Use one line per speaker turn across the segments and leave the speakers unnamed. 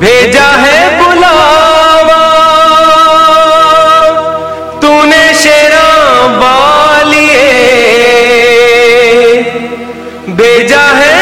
भेजा है बुलावा। तूने शेरा बालिए। भेजा है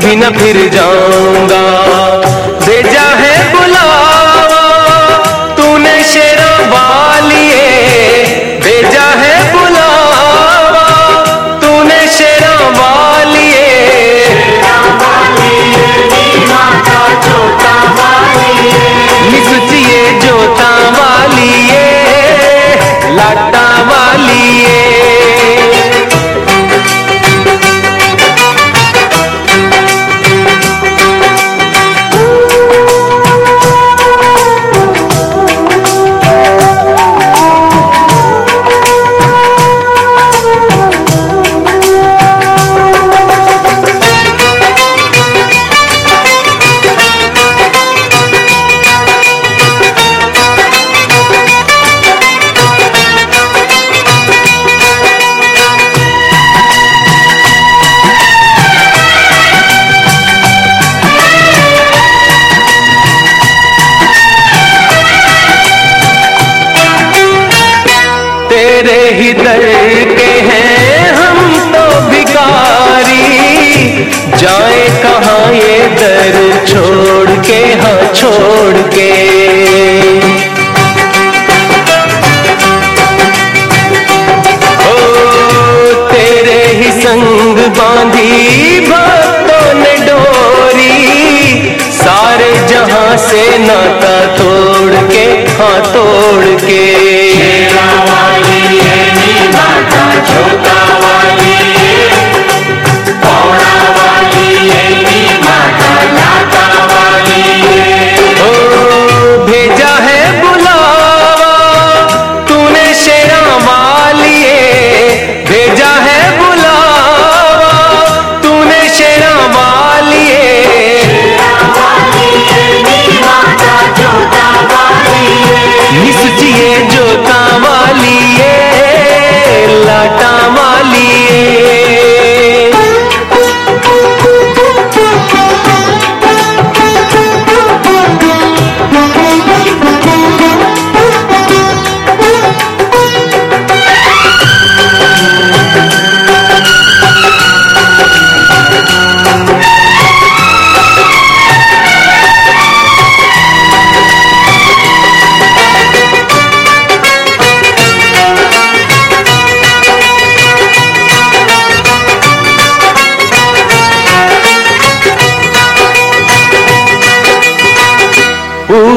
कभी न फिर जाऊँगा ये दर छोड़ के हाँ छोड़ के ओ, तेरे ही संग बांधी भक्तों ने डोरी, सारे जहाँ से नाता तोड़ के हाँ तोड़ के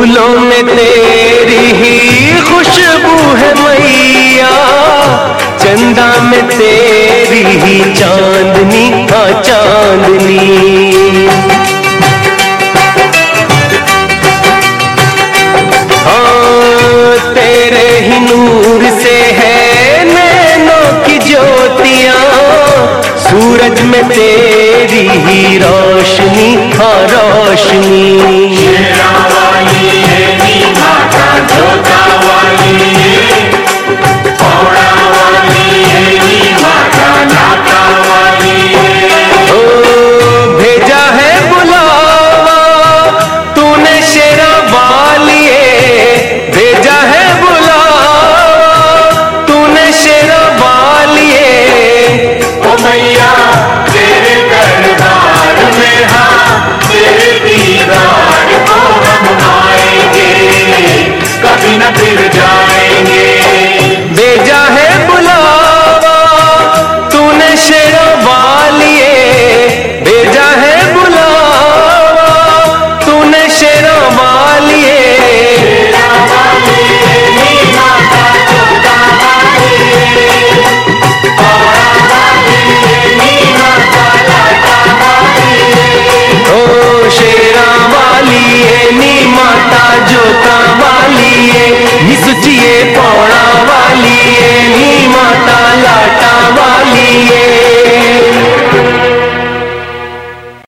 फूलों में तेरी ही खुशबू है मैया। चंदा में तेरी ही चांदनी हाँ चांदनी। हाँ तेरे ही नूर से है नैनों की ज्योतियाँ। सूरज में तेरी ही रोशनी हाँ रोशनी।